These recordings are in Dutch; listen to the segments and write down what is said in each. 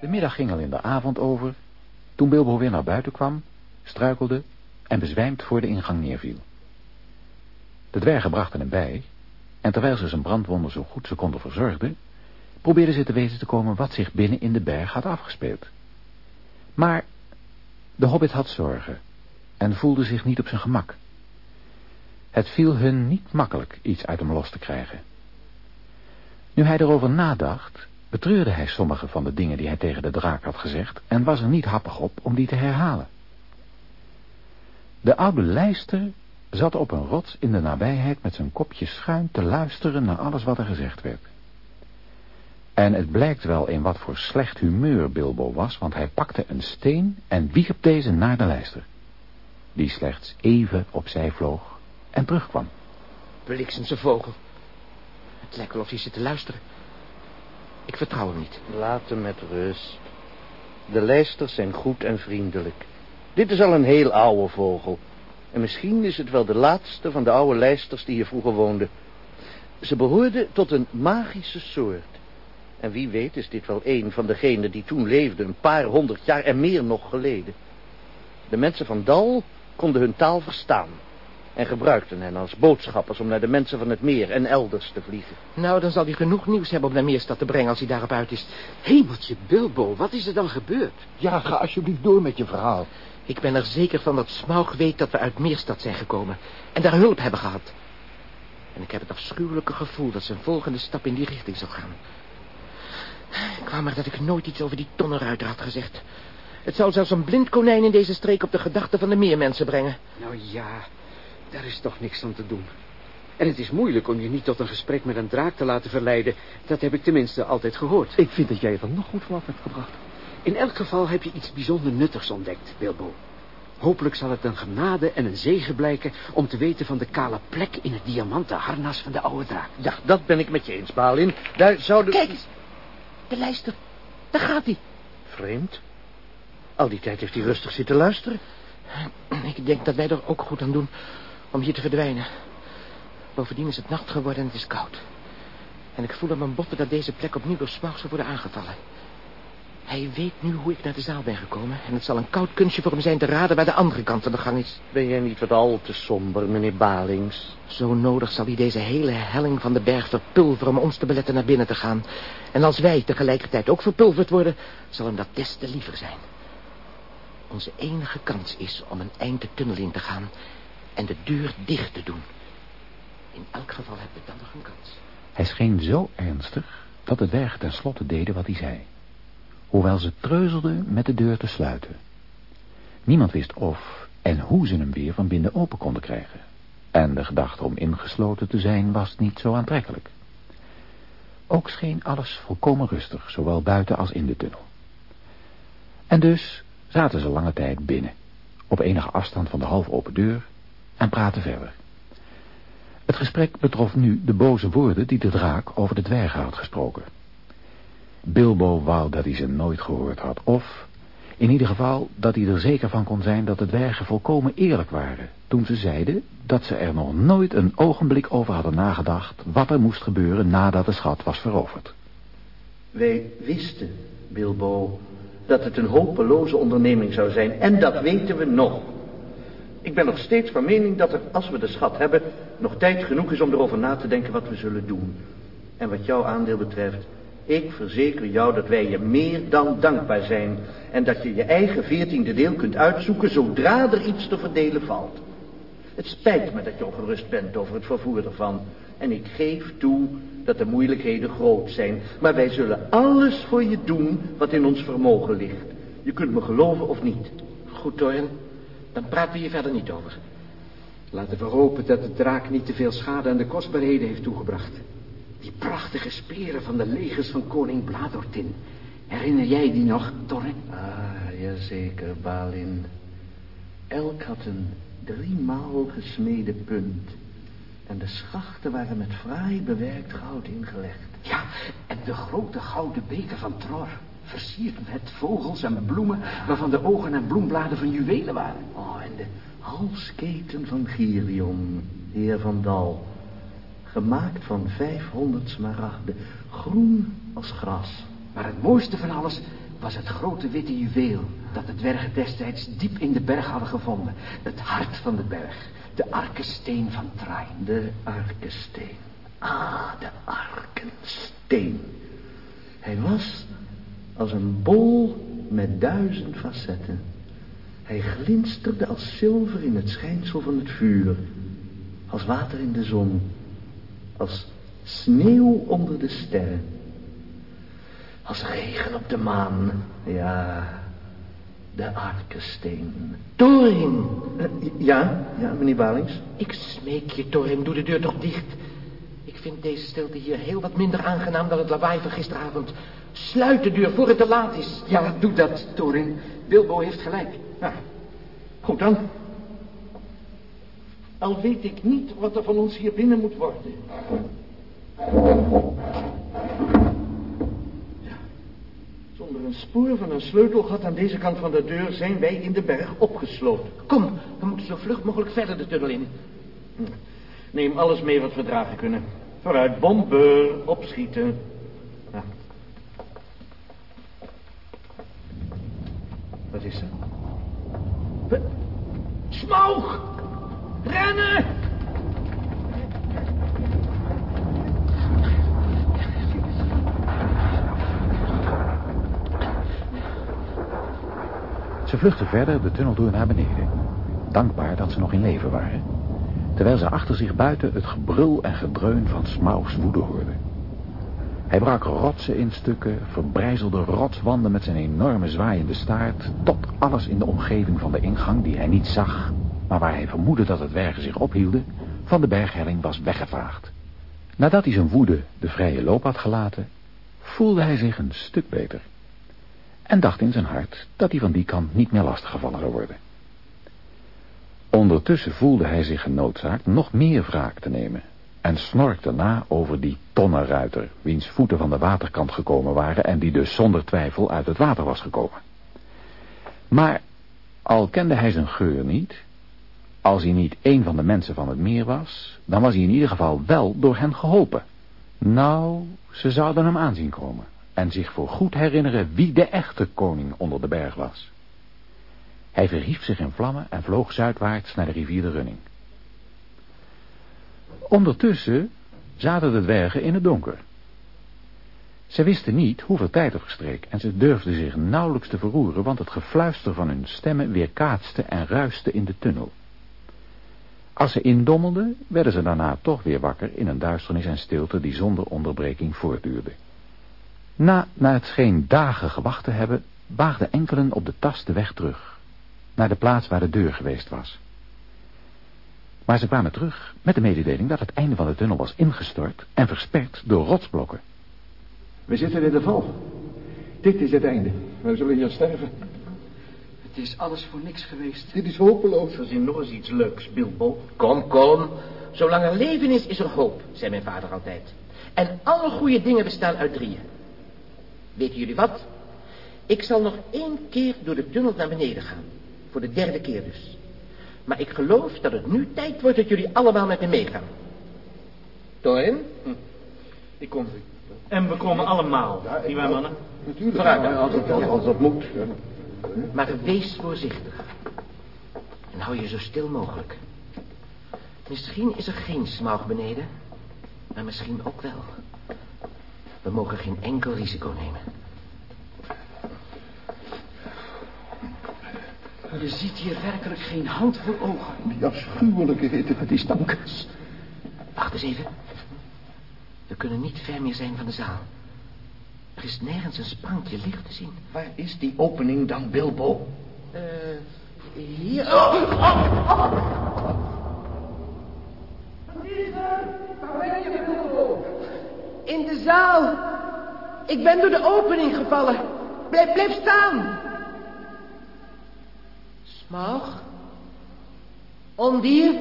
De middag ging al in de avond over, toen Bilbo weer naar buiten kwam, struikelde en bezwijmd voor de ingang neerviel. De dwergen brachten hem bij, en terwijl ze zijn brandwonden zo goed ze konden verzorgden, probeerden ze te weten te komen wat zich binnen in de berg had afgespeeld. Maar de hobbit had zorgen en voelde zich niet op zijn gemak. Het viel hun niet makkelijk iets uit hem los te krijgen. Nu hij erover nadacht, betreurde hij sommige van de dingen die hij tegen de draak had gezegd en was er niet happig op om die te herhalen. De oude lijster zat op een rots in de nabijheid met zijn kopje schuin te luisteren naar alles wat er gezegd werd. En het blijkt wel in wat voor slecht humeur Bilbo was, want hij pakte een steen en wierp deze naar de lijster, die slechts even opzij vloog en terugkwam. Bliksemse vogel. Het lijkt wel of hij zit te luisteren. Ik vertrouw hem niet. Laat hem met rust. De lijsters zijn goed en vriendelijk. Dit is al een heel oude vogel. En misschien is het wel de laatste van de oude lijsters die hier vroeger woonden. Ze behoorden tot een magische soort. En wie weet is dit wel een van degenen die toen leefden, een paar honderd jaar en meer nog geleden. De mensen van Dal konden hun taal verstaan en gebruikten hen als boodschappers om naar de mensen van het meer en elders te vliegen. Nou, dan zal hij genoeg nieuws hebben om naar Meerstad te brengen als hij daarop uit is. Hemeltje, Bilbo, wat is er dan gebeurd? Ja, ga alsjeblieft door met je verhaal. Ik ben er zeker van dat Smaug weet dat we uit Meerstad zijn gekomen en daar hulp hebben gehad. En ik heb het afschuwelijke gevoel dat zijn volgende stap in die richting zal gaan. Ik kwam maar dat ik nooit iets over die tonnenruiter had gezegd. Het zou zelfs een blind konijn in deze streek op de gedachten van de meermensen brengen. Nou ja, daar is toch niks aan te doen. En het is moeilijk om je niet tot een gesprek met een draak te laten verleiden. Dat heb ik tenminste altijd gehoord. Ik vind dat jij het er nog goed vanaf hebt gebracht. In elk geval heb je iets bijzonder nuttigs ontdekt, Bilbo. Hopelijk zal het een genade en een zegen blijken om te weten van de kale plek in het diamanten harnas van de oude draak. Ja, dat ben ik met je eens, Balin. Daar zouden... Kijk eens, de lijster. Daar gaat hij. Vreemd. Al die tijd heeft hij rustig zitten luisteren. Ik denk dat wij er ook goed aan doen om hier te verdwijnen. Bovendien is het nacht geworden en het is koud. En ik voel aan mijn botten dat deze plek opnieuw door Smaug zal worden aangevallen. Hij weet nu hoe ik naar de zaal ben gekomen... en het zal een koud kunstje voor hem zijn te raden waar de andere kant van de gang is. Ben jij niet wat al te somber, meneer Balings? Zo nodig zal hij deze hele helling van de berg verpulveren... om ons te beletten naar binnen te gaan. En als wij tegelijkertijd ook verpulverd worden... zal hem dat des te liever zijn. Onze enige kans is om een eind de tunnel in te gaan... en de deur dicht te doen. In elk geval hebben we dan nog een kans. Hij scheen zo ernstig dat de dwergen tenslotte deden wat hij zei. Hoewel ze treuzelden met de deur te sluiten. Niemand wist of en hoe ze hem weer van binnen open konden krijgen. En de gedachte om ingesloten te zijn was niet zo aantrekkelijk. Ook scheen alles volkomen rustig, zowel buiten als in de tunnel. En dus zaten ze lange tijd binnen, op enige afstand van de half open deur, en praten verder. Het gesprek betrof nu de boze woorden die de draak over de dwergen had gesproken. Bilbo wou dat hij ze nooit gehoord had, of in ieder geval dat hij er zeker van kon zijn dat de dwergen volkomen eerlijk waren, toen ze zeiden dat ze er nog nooit een ogenblik over hadden nagedacht wat er moest gebeuren nadat de schat was veroverd. Wij wisten, Bilbo, dat het een hopeloze onderneming zou zijn. En dat weten we nog. Ik ben nog steeds van mening dat er, als we de schat hebben, nog tijd genoeg is om erover na te denken wat we zullen doen. En wat jouw aandeel betreft, ik verzeker jou dat wij je meer dan dankbaar zijn. En dat je je eigen veertiende deel kunt uitzoeken zodra er iets te verdelen valt. Het spijt me dat je ongerust bent over het vervoer ervan. En ik geef toe dat de moeilijkheden groot zijn. Maar wij zullen alles voor je doen wat in ons vermogen ligt. Je kunt me geloven of niet. Goed, Thorin. Dan praten we hier verder niet over. Laten we hopen dat de draak niet te veel schade aan de kostbaarheden heeft toegebracht. Die prachtige speren van de legers van koning Bladortin. Herinner jij die nog, Torre? Ah, jazeker, Balin. Elk had een driemaal gesmeden punt. En de schachten waren met fraai bewerkt goud ingelegd. Ja, en de grote gouden beker van Tror. Versierd met vogels en bloemen, waarvan de ogen en bloembladen van juwelen waren. Oh, en de halsketen van Girion, heer van Dal. Gemaakt van vijfhonderd smaragden, groen als gras. Maar het mooiste van alles was het grote witte juweel dat de dwergen destijds diep in de berg hadden gevonden. Het hart van de berg, de arkensteen van Train. De arkensteen. Ah, de arkensteen. Hij was als een bol met duizend facetten. Hij glinsterde als zilver in het schijnsel van het vuur. Als water in de zon. Als sneeuw onder de sterren. Als regen op de maan. Ja, de arkensteen. Torin! Uh, ja, ja, meneer Balings? Ik smeek je, Torin, doe de deur toch dicht. Ik vind deze stilte hier heel wat minder aangenaam dan het lawaai van gisteravond. Sluit de deur voor het te laat is. Ja, doe dat, Torin. Bilbo heeft gelijk. Ja, goed dan. Al weet ik niet wat er van ons hier binnen moet worden. Ja. Zonder een spoor van een sleutelgat aan deze kant van de deur zijn wij in de berg opgesloten. Kom, we moeten zo vlug mogelijk verder de tunnel in. Neem alles mee wat we dragen kunnen. Vooruit, bomber, opschieten. Ja. Wat is er? Smoog! Rennen! Ze vluchtten verder de tunnel door naar beneden. Dankbaar dat ze nog in leven waren. Terwijl ze achter zich buiten het gebrul en gedreun van Smaugs woede hoorden. Hij brak rotsen in stukken, verbrijzelde rotswanden met zijn enorme zwaaiende staart... tot alles in de omgeving van de ingang, die hij niet zag... maar waar hij vermoedde dat het dwergen zich ophielden... van de berghelling was weggevaagd. Nadat hij zijn woede de vrije loop had gelaten... voelde hij zich een stuk beter. En dacht in zijn hart dat hij van die kant niet meer lastiggevallen zou worden. Ondertussen voelde hij zich genoodzaakt nog meer wraak te nemen... en snorkte na over die tonnenruiter... wiens voeten van de waterkant gekomen waren... en die dus zonder twijfel uit het water was gekomen. Maar al kende hij zijn geur niet... als hij niet een van de mensen van het meer was... dan was hij in ieder geval wel door hen geholpen. Nou, ze zouden hem aanzien komen... en zich voor goed herinneren wie de echte koning onder de berg was... Hij verhief zich in vlammen en vloog zuidwaarts naar de rivier de Running. Ondertussen zaten de dwergen in het donker. Ze wisten niet hoeveel tijd er verstreek en ze durfden zich nauwelijks te verroeren, want het gefluister van hun stemmen weerkaatste en ruiste in de tunnel. Als ze indommelden, werden ze daarna toch weer wakker in een duisternis en stilte die zonder onderbreking voortduurde. Na, na het scheen dagen gewacht te hebben, waagden enkelen op de tas de weg terug naar de plaats waar de deur geweest was. Maar ze kwamen terug met de mededeling dat het einde van de tunnel was ingestort en versperd door rotsblokken. We zitten in de val. Dit is het einde. We zullen hier sterven. Het is alles voor niks geweest. Dit is hopeloos. Verzin nog eens iets leuks, Bilbo. Kom, kom. Zolang er leven is, is er hoop, zei mijn vader altijd. En alle goede dingen bestaan uit drieën. Weten jullie wat? Ik zal nog één keer door de tunnel naar beneden gaan. Voor de derde keer dus. Maar ik geloof dat het nu tijd wordt dat jullie allemaal met me meegaan. Torin? Hm. Ik kom. En we komen allemaal, ja, niet waar mannen? Natuurlijk. Vooruit dan. Ja, als, het, als dat moet. Ja. Maar wees voorzichtig. En hou je zo stil mogelijk. Misschien is er geen smaug beneden. Maar misschien ook wel. We mogen geen enkel risico nemen. Je ziet hier werkelijk geen hand voor ogen. Die afschuwelijke hitte met die stankers. Wacht eens even. We kunnen niet ver meer zijn van de zaal. Er is nergens een sprankje licht te zien. Waar is die opening dan, Bilbo? Eh, hier. Oh, oh, oh. In de zaal. Ik ben door de opening gevallen. Blijf, blijf staan. Smaug? Ondier?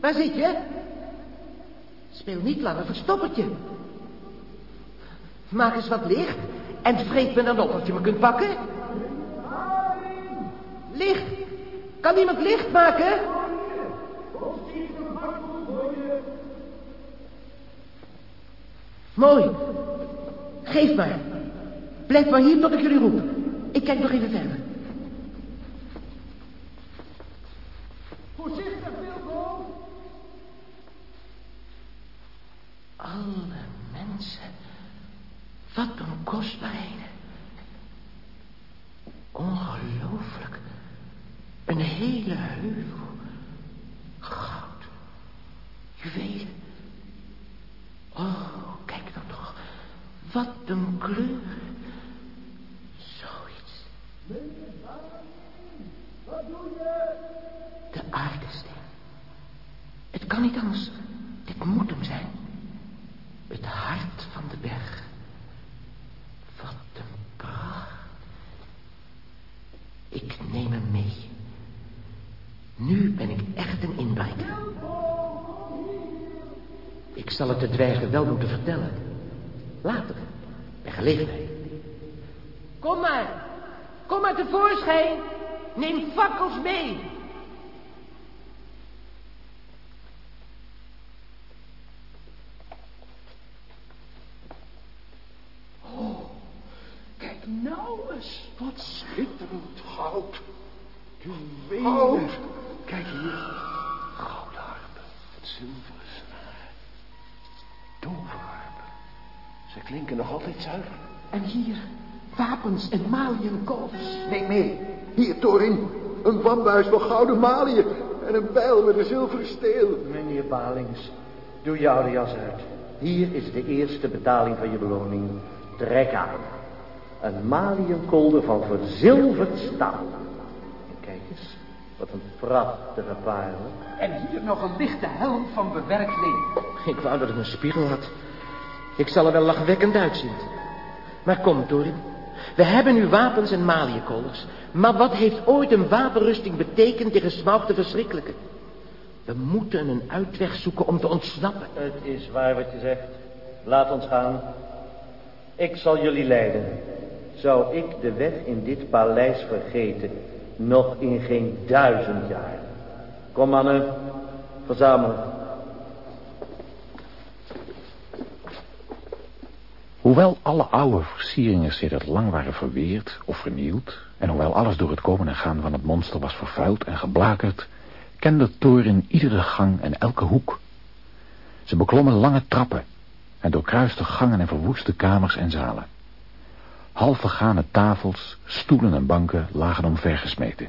Waar zit je? Speel niet langer verstoppertje. Maak eens wat licht en vreet me dan op of je me kunt pakken. Licht. Kan iemand licht maken? Mooi. Geef maar. Blijf maar hier tot ik jullie roep. Ik kijk nog even verder. Voorzichtig, Wilco! Alle mensen. Wat een kostbaarheden. Ongelooflijk. Een hele heuvel. Goud. Juwelen. Oh, kijk dan toch. Wat een kleur. Zoiets. Wat doe je? De aardesteen. Het kan niet anders. Dit moet hem zijn. Het hart van de berg. Wat een pracht. Ik neem hem mee. Nu ben ik echt een inbreker. Ik zal het de dwergen wel moeten vertellen. Later, bij gelegenheid. Kom maar. Kom maar tevoorschijn. Neem fakkels mee. Kijk nou eens. Wat schitterend goud. Juwelen. Goud. Kijk hier. Gouden harpen. Het zilveren snaar. Toverharpen. Ze klinken nog altijd zuiver. En hier, en maliënkolfs. Neem mee. Hier, Torin. Een wambuis van gouden maliën. En een bijl met een zilveren steel. Meneer Balings, doe je oude jas uit. Hier is de eerste betaling van je beloning. Trek aan. Een maliënkolder van verzilverd staal. En kijk eens, wat een prachtige parel. En hier nog een lichte helm van bewerkt. Ik wou dat ik een spiegel had. Ik zal er wel lachwekkend uitzien. Maar kom, Torin. We hebben nu wapens en maliënkolders. Maar wat heeft ooit een wapenrusting betekend tegen Smaug Verschrikkelijke? We moeten een uitweg zoeken om te ontsnappen. Het is waar wat je zegt. Laat ons gaan. Ik zal jullie leiden. Zou ik de weg in dit paleis vergeten, nog in geen duizend jaar. Kom mannen, verzamelen. Hoewel alle oude versieringen sedert lang waren verweerd of vernield... en hoewel alles door het komen en gaan van het monster was vervuild en geblakerd... kende Thorin iedere gang en elke hoek. Ze beklommen lange trappen en doorkruisten gangen en verwoeste kamers en zalen. Half vergane tafels, stoelen en banken lagen omvergesmeten.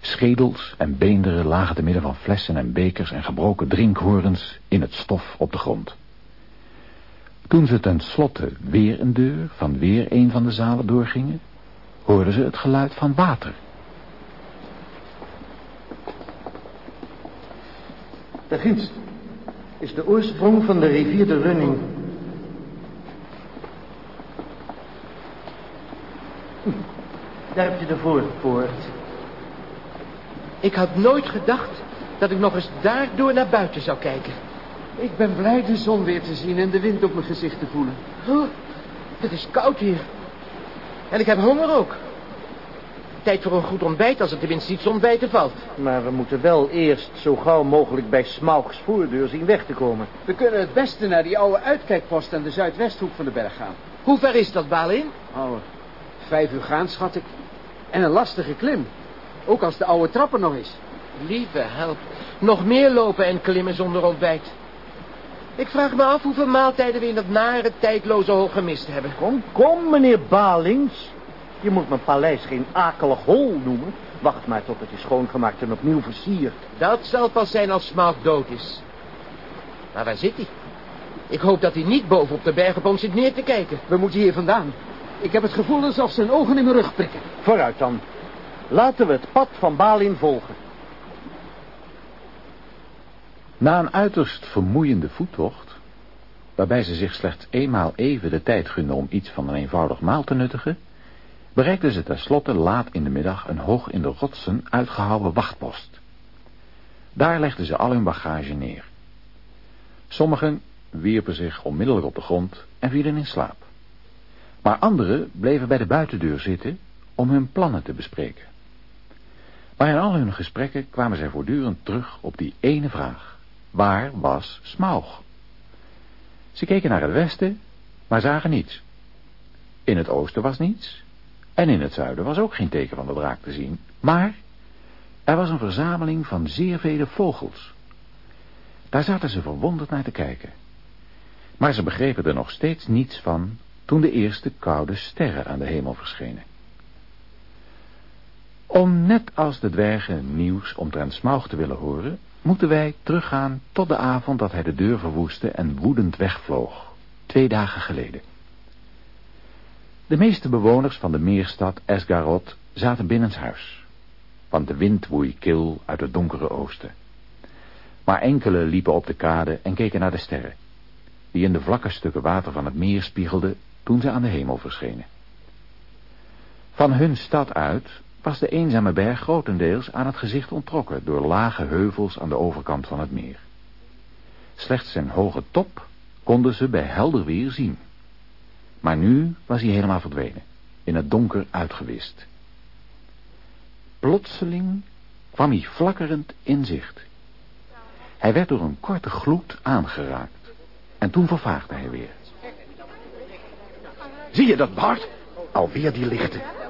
Schedels en beenderen lagen te midden van flessen en bekers en gebroken drinkhorens in het stof op de grond. Toen ze tenslotte weer een deur van weer een van de zalen doorgingen, hoorden ze het geluid van water. Daar ginds is de oorsprong van de rivier de Running. Hm, Daar heb je de voorpoort. Ik had nooit gedacht dat ik nog eens daardoor naar buiten zou kijken. Ik ben blij de zon weer te zien en de wind op mijn gezicht te voelen. Oh, het is koud hier. En ik heb honger ook. Tijd voor een goed ontbijt als er tenminste iets ontbijten valt. Maar we moeten wel eerst zo gauw mogelijk bij Smaugs voordeur zien weg te komen. We kunnen het beste naar die oude uitkijkpost aan de zuidwesthoek van de berg gaan. Hoe ver is dat, Balin? Oude, vijf uur gaan, schat ik. En een lastige klim. Ook als de oude trap er nog is. Lieve help. Nog meer lopen en klimmen zonder ontbijt. Ik vraag me af hoeveel maaltijden we in dat nare, tijdloze hol gemist hebben. Kom, kom, meneer Balings. Je moet mijn paleis geen akelig hol noemen. Wacht maar tot het is schoongemaakt en opnieuw versierd. Dat zal pas zijn als Smaug dood is. Maar waar zit hij? Ik hoop dat hij niet boven op de berg op ons zit neer te kijken. We moeten hier vandaan. Ik heb het gevoel alsof zijn ogen in mijn rug prikken. Vooruit dan. Laten we het pad van Balin volgen. Na een uiterst vermoeiende voettocht, waarbij ze zich slechts eenmaal even de tijd gunden om iets van een eenvoudig maal te nuttigen, bereikten ze tenslotte laat in de middag een hoog in de rotsen uitgehouwen wachtpost. Daar legden ze al hun bagage neer. Sommigen wierpen zich onmiddellijk op de grond en vielen in slaap. Maar anderen bleven bij de buitendeur zitten om hun plannen te bespreken. Maar in al hun gesprekken kwamen zij voortdurend terug op die ene vraag. Waar was Smaug? Ze keken naar het westen, maar zagen niets. In het oosten was niets. En in het zuiden was ook geen teken van de draak te zien. Maar er was een verzameling van zeer vele vogels. Daar zaten ze verwonderd naar te kijken. Maar ze begrepen er nog steeds niets van toen de eerste koude sterren aan de hemel verschenen. Om net als de dwergen nieuws omtrent Smaug te willen horen, moeten wij teruggaan tot de avond dat hij de deur verwoestte en woedend wegvloog, twee dagen geleden. De meeste bewoners van de meerstad Esgarot zaten binnenshuis, want de wind woei kil uit het donkere oosten. Maar enkele liepen op de kade en keken naar de sterren, die in de vlakke stukken water van het meer spiegelden toen ze aan de hemel verschenen. Van hun stad uit was de eenzame berg grotendeels aan het gezicht onttrokken door lage heuvels aan de overkant van het meer. Slechts zijn hoge top konden ze bij helder weer zien. Maar nu was hij helemaal verdwenen, in het donker uitgewist. Plotseling kwam hij flakkerend in zicht. Hij werd door een korte gloed aangeraakt. En toen vervaagde hij weer. Zie je dat, Bart? Alweer die lichten.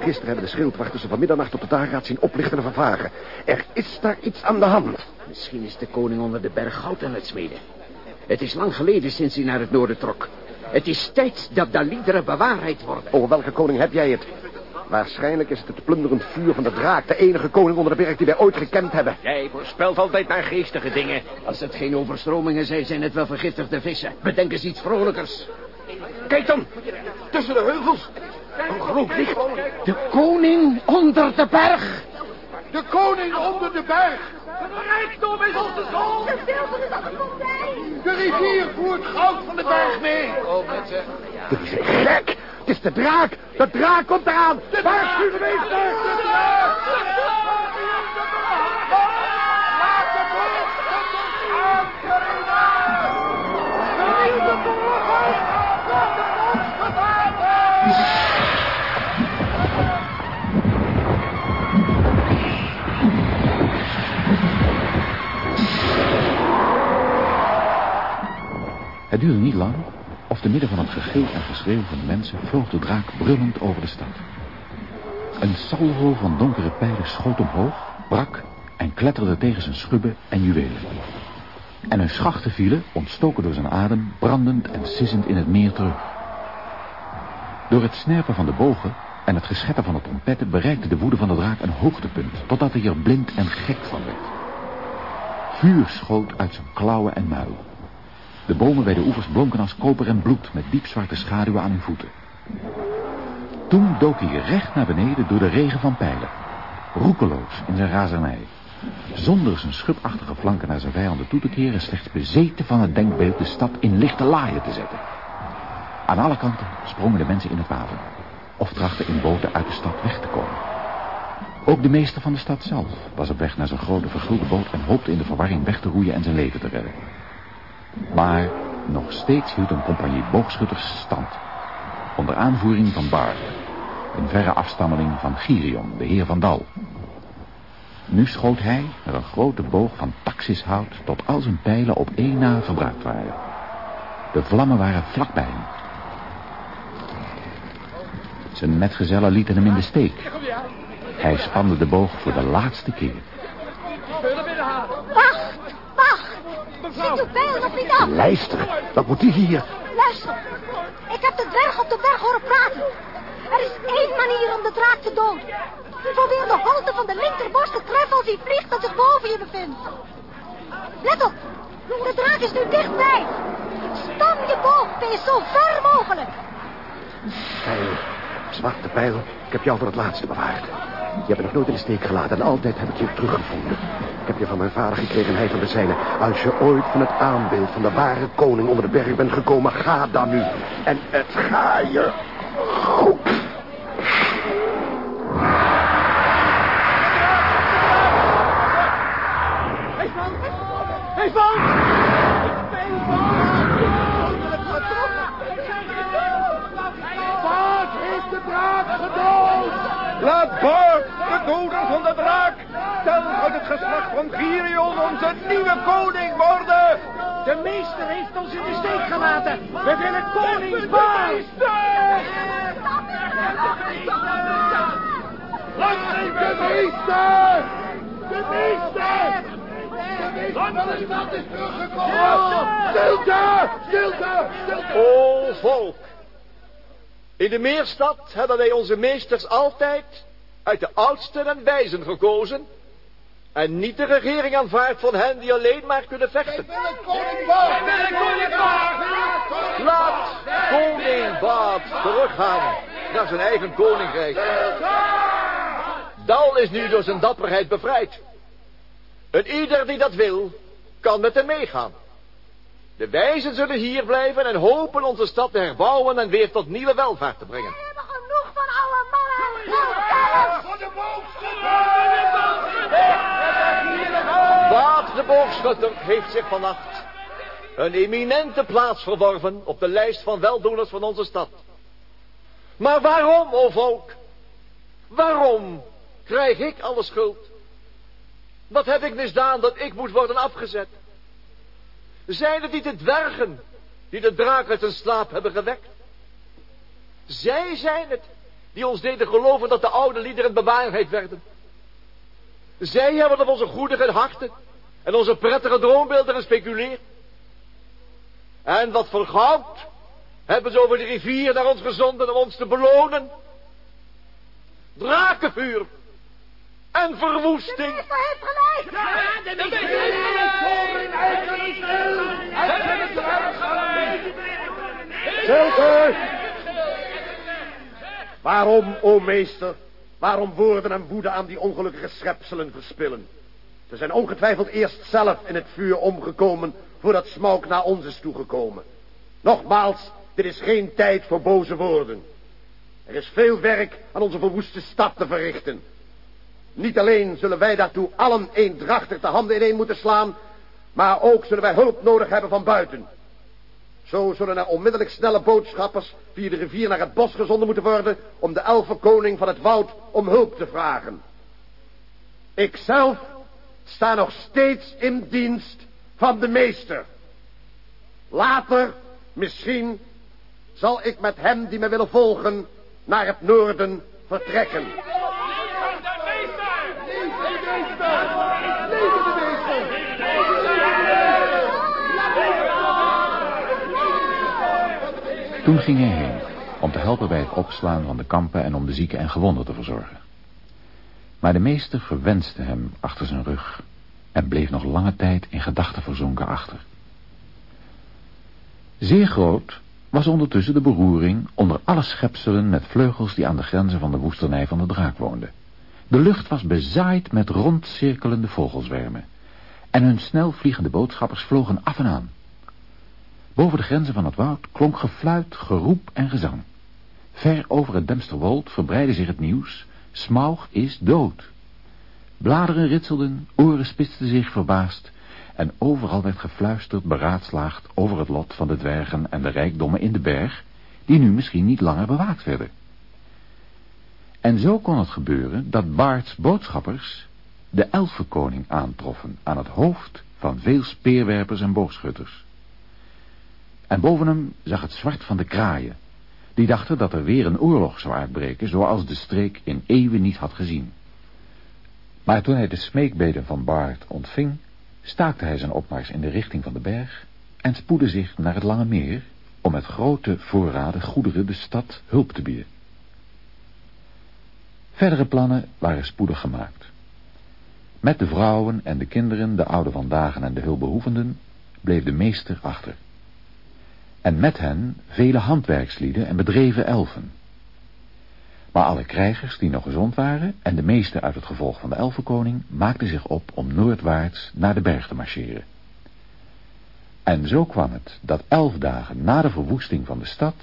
Gisteren hebben de schildwachters ze van middernacht op de dageraad zien oplichten en vervagen. Er is daar iets aan de hand. Misschien is de koning onder de berg goud aan het smeden. Het is lang geleden sinds hij naar het noorden trok. Het is tijd dat de liederen bewaarheid worden. Over welke koning heb jij het? Waarschijnlijk is het het plunderend vuur van de draak... de enige koning onder de berg die wij ooit gekend hebben. Jij voorspelt altijd naar geestige dingen. Als het geen overstromingen zijn, zijn het wel vergiftigde vissen. Bedenk eens iets vrolijkers. Kijk dan, tussen de heuvels. Een groot licht. De koning onder de berg. De koning onder de berg. Rijkdom is onze zoon. De zilver is aan de fontein. De rivier voert goud van de berg mee. Jullie zijn gek. Het is de draak. De draak komt eraan. Waarschuw de meester. Het duurde niet lang, of te midden van het gegil en geschreeuw van de mensen vloog de draak brullend over de stad. Een salvo van donkere pijlen schoot omhoog, brak en kletterde tegen zijn schubben en juwelen. En hun schachten vielen, ontstoken door zijn adem, brandend en sissend in het meer terug. Door het snerpen van de bogen en het geschetter van de trompetten bereikte de woede van de draak een hoogtepunt, totdat hij er blind en gek van werd. Vuur schoot uit zijn klauwen en muil. De bomen bij de oevers blonken als koper en bloed met diepzwarte schaduwen aan hun voeten. Toen dook hij recht naar beneden door de regen van pijlen. Roekeloos in zijn razernij. Zonder zijn schubachtige flanken naar zijn vijanden toe te keren... slechts bezeten van het denkbeeld de stad in lichte laaien te zetten. Aan alle kanten sprongen de mensen in het water. Of trachten in boten uit de stad weg te komen. Ook de meester van de stad zelf was op weg naar zijn grote vergulde boot... en hoopte in de verwarring weg te roeien en zijn leven te redden. Maar nog steeds hield een compagnie boogschutters stand. Onder aanvoering van Bar, een verre afstammeling van Girion, de heer van Dal. Nu schoot hij met een grote boog van taxishout tot al zijn pijlen op één na verbruikt waren. De vlammen waren vlakbij hem. Zijn metgezellen lieten hem in de steek. Hij spande de boog voor de laatste keer. Wacht. Zit uw pijl nog niet af? Luister, wat moet die hier? Luister. Ik heb de dwerg op de berg horen praten. Er is één manier om de draak te doden. Probeer de holte van de linkerborst te treffen als hij vliegt dat zich boven je bevindt. Let op. De draak is nu dichtbij. Stam je boogpees zo ver mogelijk. Pijl, zwarte pijl, ik heb jou voor het laatste bewaard. Je hebt me nog nooit in de steek gelaten en altijd heb ik je teruggevonden. Heb je van mijn vader gekregen en hij van de zijne. Als je ooit van het aanbeeld van de ware koning onder de berg bent gekomen, ga dan nu. En het ga je goed. Wat heeft de draak gedood? Laat Bart, de doder van de draak, tel uit het geslacht van Girion onze nieuwe koning worden. De meester heeft ons in de steek gelaten. We willen koning Bart. De meester! De meester! De stad is teruggekomen! Stilte! Stilte! Stilte! O volk! In de meerstad hebben wij onze meesters altijd uit de oudsten en wijzen gekozen en niet de regering aanvaard van hen die alleen maar kunnen vechten. Laat koning Baat teruggaan naar zijn eigen koninkrijk. Dal is nu door zijn dapperheid bevrijd. En ieder die dat wil, kan met hem meegaan. De wijzen zullen hier blijven en hopen onze stad te herbouwen en weer tot nieuwe welvaart te brengen. We hebben genoeg van alle mannen. Voor de Baat de boogschutter heeft zich vannacht een eminente plaats verworven op de lijst van weldoeners van onze stad. Maar waarom, o volk? Waarom krijg ik alle schuld? Wat heb ik misdaan dat ik moet worden afgezet? Zijn het niet de dwergen die de draak uit zijn slaap hebben gewekt? Zij zijn het die ons deden geloven dat de oude liederen bewaarheid werden. Zij hebben op onze goedige harten en onze prettige droombeelden gespeculeerd. En wat voor goud hebben ze over de rivier naar ons gezonden om ons te belonen? Drakenvuur en verwoesting. De heeft gelijk. Ja, de Stilte! Waarom, o meester, waarom woorden en woede aan die ongelukkige schepselen verspillen? Ze zijn ongetwijfeld eerst zelf in het vuur omgekomen voordat Smaug naar ons is toegekomen. Nogmaals, dit is geen tijd voor boze woorden. Er is veel werk aan onze verwoeste stad te verrichten. Niet alleen zullen wij daartoe allen eendrachtig de handen ineen moeten slaan, maar ook zullen wij hulp nodig hebben van buiten. Zo zullen er onmiddellijk snelle boodschappers via de rivier naar het bos gezonden moeten worden om de elfenkoning van het woud om hulp te vragen. Ikzelf sta nog steeds in dienst van de meester. Later, misschien, zal ik met hem die me willen volgen naar het noorden vertrekken. Toen ging hij heen om te helpen bij het opslaan van de kampen en om de zieken en gewonden te verzorgen. Maar de meester verwenste hem achter zijn rug en bleef nog lange tijd in gedachten verzonken achter. Zeer groot was ondertussen de beroering onder alle schepselen met vleugels die aan de grenzen van de woesternij van de draak woonden. De lucht was bezaaid met rondcirkelende vogelzwermen en hun snel vliegende boodschappers vlogen af en aan. Boven de grenzen van het woud klonk gefluit, geroep en gezang. Ver over het Demsterwold verbreidde zich het nieuws, Smaug is dood. Bladeren ritselden, oren spitsten zich verbaasd en overal werd gefluisterd, beraadslaagd over het lot van de dwergen en de rijkdommen in de berg, die nu misschien niet langer bewaakt werden. En zo kon het gebeuren dat Baards boodschappers de elfenkoning aantroffen aan het hoofd van veel speerwerpers en boogschutters. En boven hem zag het zwart van de kraaien, die dachten dat er weer een oorlog zou uitbreken, zoals de streek in eeuwen niet had gezien. Maar toen hij de smeekbeden van Baard ontving, staakte hij zijn opmars in de richting van de berg en spoedde zich naar het Lange Meer om met grote voorraden goederen de stad hulp te bieden. Verdere plannen waren spoedig gemaakt. Met de vrouwen en de kinderen, de oude vandaag en de hulpbehoevenden, bleef de meester achter. En met hen vele handwerkslieden en bedreven elfen. Maar alle krijgers die nog gezond waren en de meeste uit het gevolg van de elfenkoning maakten zich op om noordwaarts naar de berg te marcheren. En zo kwam het dat elf dagen na de verwoesting van de stad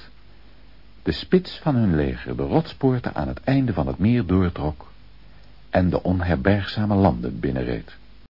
de spits van hun leger de rotspoorten aan het einde van het meer doortrok en de onherbergzame landen binnenreed.